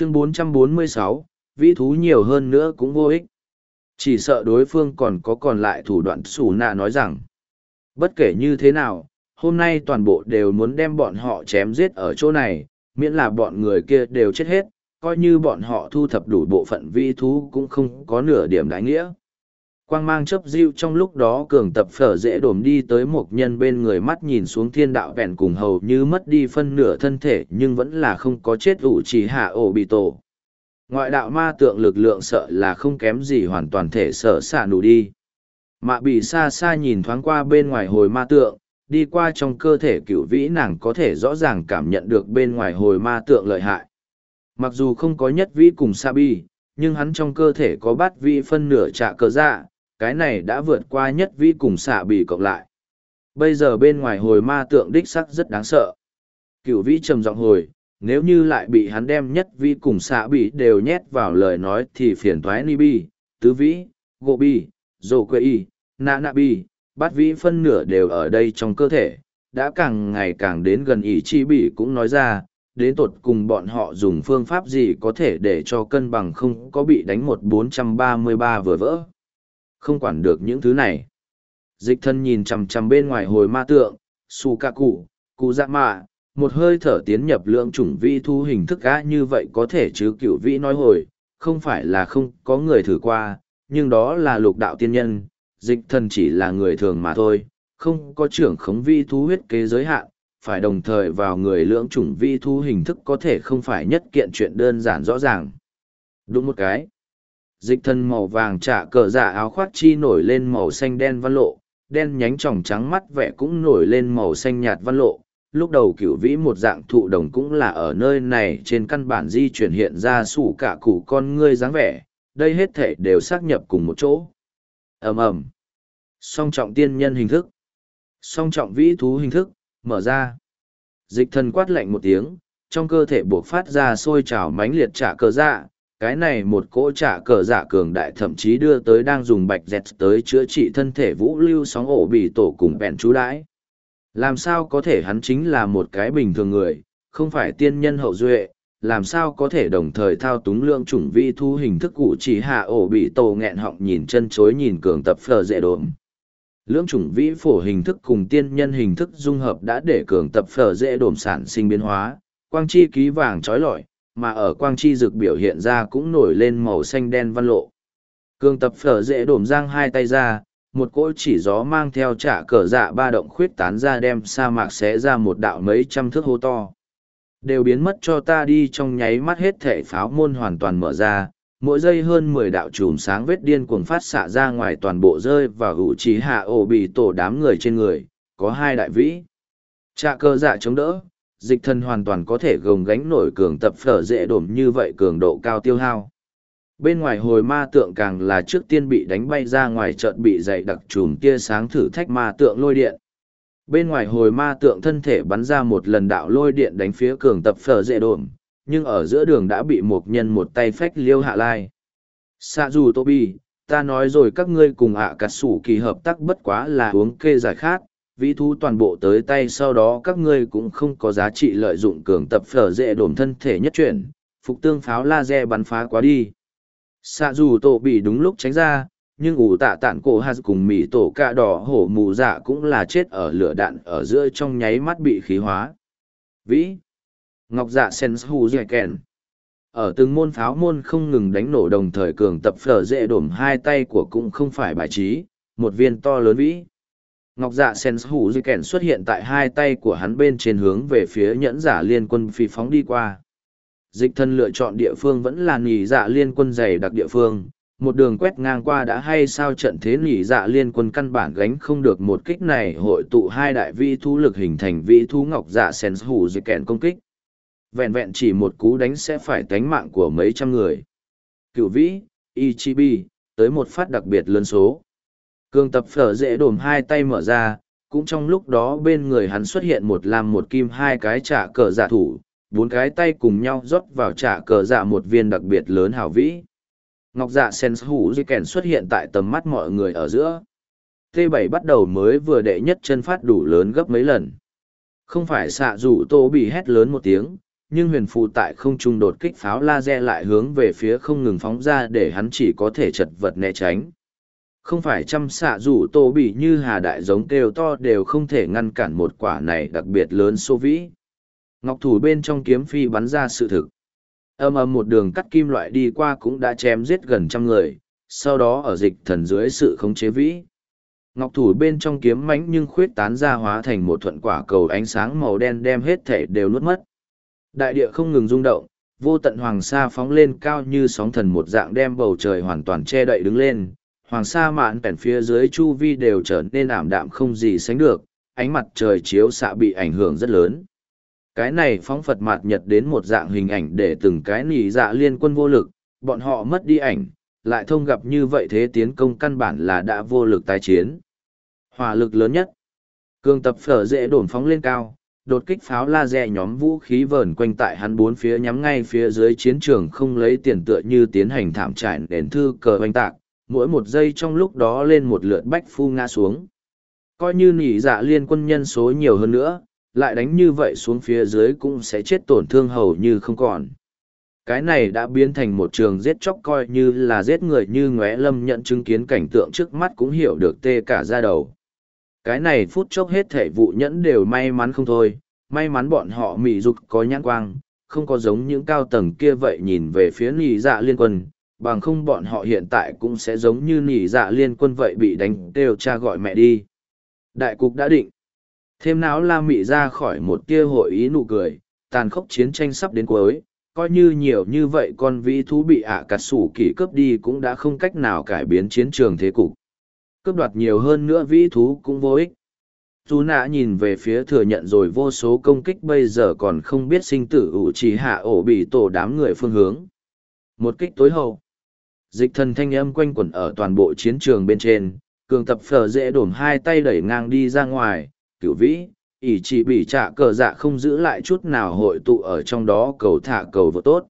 chương 446, vĩ thú nhiều hơn nữa cũng vô ích. Chỉ sợ đối phương còn có còn lại thủ đoạn xù nạ nói rằng, bất kể như thế nào, hôm nay toàn bộ đều muốn đem bọn họ chém giết ở chỗ này, miễn là bọn người kia đều chết hết, coi như bọn họ thu thập đủ bộ phận vĩ thú cũng không có nửa điểm đáng nghĩa. Quang mang chấp dịu trong lúc đó cường tập phở dễ đổm đi tới một nhân bên người mắt nhìn xuống thiên đạo vẹn cùng hầu như mất đi phân nửa thân thể nhưng vẫn là không có chết ủ chỉ hạ ổ bị tổ. Ngoại đạo ma tượng lực lượng sợ là không kém gì hoàn toàn thể sợ xả nụ đi. Mạ bị xa xa nhìn thoáng qua bên ngoài hồi ma tượng, đi qua trong cơ thể cựu vĩ nàng có thể rõ ràng cảm nhận được bên ngoài hồi ma tượng lợi hại. Mặc dù không có nhất vĩ cùng sa bi, nhưng hắn trong cơ thể có bát vĩ phân nửa trả cờ dạ, cái này đã vượt qua nhất vĩ cùng xạ bị cộng lại. Bây giờ bên ngoài hồi ma tượng đích sắc rất đáng sợ. cửu vĩ trầm giọng hồi, nếu như lại bị hắn đem nhất vĩ cùng xạ bị đều nhét vào lời nói thì phiền thoái ni bi, tứ vĩ, gộ bi, dồ quê y, nạ nạ bi, bát vĩ phân nửa đều ở đây trong cơ thể, đã càng ngày càng đến gần ý chi bị cũng nói ra, đến tột cùng bọn họ dùng phương pháp gì có thể để cho cân bằng không có bị đánh một 433 vừa vỡ. Không quản được những thứ này. Dịch thân nhìn chằm chằm bên ngoài hồi ma tượng, su ca cụ, cụ dạ mạ, một hơi thở tiến nhập lượng chủng vi thu hình thức á như vậy có thể chứ cựu vĩ nói hồi, không phải là không có người thử qua, nhưng đó là lục đạo tiên nhân, dịch thân chỉ là người thường mà thôi, không có trưởng khống vi thú huyết kế giới hạn, phải đồng thời vào người lượng chủng vi thu hình thức có thể không phải nhất kiện chuyện đơn giản rõ ràng. Đúng một cái. Dịch thân màu vàng trả cờ giả áo khoác chi nổi lên màu xanh đen văn lộ, đen nhánh tròng trắng mắt vẻ cũng nổi lên màu xanh nhạt văn lộ. Lúc đầu cửu vĩ một dạng thụ đồng cũng là ở nơi này trên căn bản di chuyển hiện ra sủ cả củ con ngươi dáng vẻ, đây hết thể đều xác nhập cùng một chỗ. ầm ầm Song trọng tiên nhân hình thức. Song trọng vĩ thú hình thức, mở ra. Dịch thần quát lạnh một tiếng, trong cơ thể buộc phát ra sôi trào mãnh liệt trả cờ dạ. Cái này một cỗ trả cờ giả cường đại thậm chí đưa tới đang dùng bạch dẹt tới chữa trị thân thể vũ lưu sóng ổ bị tổ cùng bèn chú đãi. Làm sao có thể hắn chính là một cái bình thường người, không phải tiên nhân hậu duệ, làm sao có thể đồng thời thao túng lượng chủng vi thu hình thức cụ chỉ hạ ổ bị tổ nghẹn họng nhìn chân chối nhìn cường tập phờ dễ đồn lưỡng chủng vĩ phổ hình thức cùng tiên nhân hình thức dung hợp đã để cường tập phở dễ đổm sản sinh biến hóa quang chi ký vàng trói lọi mà ở quang chi dược biểu hiện ra cũng nổi lên màu xanh đen văn lộ cương tập phở dễ đổm giang hai tay ra một cỗ chỉ gió mang theo trả cờ dạ ba động khuyết tán ra đem sa mạc xé ra một đạo mấy trăm thước hô to đều biến mất cho ta đi trong nháy mắt hết thể pháo môn hoàn toàn mở ra mỗi giây hơn mười đạo chùm sáng vết điên cuồng phát xạ ra ngoài toàn bộ rơi và hữu trí hạ ổ bị tổ đám người trên người, có hai đại vĩ. Trạ cơ dạ chống đỡ, dịch thần hoàn toàn có thể gồng gánh nổi cường tập phở dễ đổm như vậy cường độ cao tiêu hao. Bên ngoài hồi ma tượng càng là trước tiên bị đánh bay ra ngoài trận bị dày đặc trùm tia sáng thử thách ma tượng lôi điện. Bên ngoài hồi ma tượng thân thể bắn ra một lần đạo lôi điện đánh phía cường tập phở dễ đổm, nhưng ở giữa đường đã bị một nhân một tay phách liêu hạ lai. Sa dù Tobi, ta nói rồi các ngươi cùng ạ à sủ kỳ hợp tác bất quá là uống kê giải khát, vĩ thú toàn bộ tới tay sau đó các ngươi cũng không có giá trị lợi dụng cường tập phở dễ đổm thân thể nhất chuyển, phục tương pháo laser bắn phá quá đi. Xạ dù tổ bị đúng lúc tránh ra, nhưng ủ tạ tản cổ hạt cùng mỉ tổ cạ đỏ hổ mù dạ cũng là chết ở lửa đạn ở giữa trong nháy mắt bị khí hóa. Vĩ ngọc dạ sen hù dẻ kèn ở từng môn pháo môn không ngừng đánh nổ đồng thời cường tập phở dễ đổm hai tay của cũng không phải bài trí một viên to lớn vĩ ngọc dạ sen hủ dư kèn xuất hiện tại hai tay của hắn bên trên hướng về phía nhẫn giả liên quân phi phóng đi qua dịch thân lựa chọn địa phương vẫn là nỉ dạ liên quân dày đặc địa phương một đường quét ngang qua đã hay sao trận thế nỉ dạ liên quân căn bản gánh không được một kích này hội tụ hai đại vi thu lực hình thành vi thú ngọc dạ sen hủ dư kèn công kích Vẹn vẹn chỉ một cú đánh sẽ phải tánh mạng của mấy trăm người. Cựu vĩ, Ichibi, tới một phát đặc biệt lớn số. Cường tập phở dễ đồm hai tay mở ra, cũng trong lúc đó bên người hắn xuất hiện một làm một kim hai cái trả cờ giả thủ, bốn cái tay cùng nhau rót vào trả cờ giả một viên đặc biệt lớn hảo vĩ. Ngọc dạ sen hủ dây kèn xuất hiện tại tầm mắt mọi người ở giữa. T7 bắt đầu mới vừa đệ nhất chân phát đủ lớn gấp mấy lần. Không phải xạ rủ tô bị hét lớn một tiếng, nhưng huyền phù tại không trung đột kích pháo laser lại hướng về phía không ngừng phóng ra để hắn chỉ có thể chật vật né tránh. Không phải trăm xạ rủ tô bị như hà đại giống kêu to đều không thể ngăn cản một quả này đặc biệt lớn xô vĩ. Ngọc thủ bên trong kiếm phi bắn ra sự thực. Âm âm một đường cắt kim loại đi qua cũng đã chém giết gần trăm người, sau đó ở dịch thần dưới sự khống chế vĩ. Ngọc thủ bên trong kiếm mánh nhưng khuyết tán ra hóa thành một thuận quả cầu ánh sáng màu đen đem hết thể đều nuốt mất. Đại địa không ngừng rung động, vô tận hoàng sa phóng lên cao như sóng thần một dạng đem bầu trời hoàn toàn che đậy đứng lên. Hoàng sa mạn bèn phía dưới chu vi đều trở nên ảm đạm không gì sánh được, ánh mặt trời chiếu xạ bị ảnh hưởng rất lớn. Cái này phóng Phật mạt nhật đến một dạng hình ảnh để từng cái nỉ dạ liên quân vô lực, bọn họ mất đi ảnh, lại thông gặp như vậy thế tiến công căn bản là đã vô lực tái chiến. Hỏa lực lớn nhất. Cường tập phở dễ đổn phóng lên cao, đột kích pháo laser nhóm vũ khí vờn quanh tại hắn bốn phía nhắm ngay phía dưới chiến trường không lấy tiền tựa như tiến hành thảm trải nền thư cờ oanh tạc, mỗi một giây trong lúc đó lên một lượt bách phu ngã xuống. Coi như nỉ dạ liên quân nhân số nhiều hơn nữa, lại đánh như vậy xuống phía dưới cũng sẽ chết tổn thương hầu như không còn. Cái này đã biến thành một trường giết chóc coi như là giết người như ngóe lâm nhận chứng kiến cảnh tượng trước mắt cũng hiểu được tê cả ra đầu. Cái này phút chốc hết thể vụ nhẫn đều may mắn không thôi, may mắn bọn họ mị dục có nhãn quang, không có giống những cao tầng kia vậy nhìn về phía nỉ dạ liên quân, bằng không bọn họ hiện tại cũng sẽ giống như nỉ dạ liên quân vậy bị đánh đều cha gọi mẹ đi. Đại cục đã định. Thêm náo la mị ra khỏi một tia hội ý nụ cười, tàn khốc chiến tranh sắp đến cuối, coi như nhiều như vậy con vĩ thú bị ạ à cắt sủ kỷ cướp đi cũng đã không cách nào cải biến chiến trường thế cục. Cướp đoạt nhiều hơn nữa vĩ thú cũng vô ích. tú nạ nhìn về phía thừa nhận rồi vô số công kích bây giờ còn không biết sinh tử ủ chỉ hạ ổ bị tổ đám người phương hướng. Một kích tối hậu. Dịch thần thanh âm quanh quẩn ở toàn bộ chiến trường bên trên, cường tập phở dễ đổm hai tay đẩy ngang đi ra ngoài, cửu vĩ, ỷ chỉ bị trả cờ dạ không giữ lại chút nào hội tụ ở trong đó cầu thả cầu vợ tốt.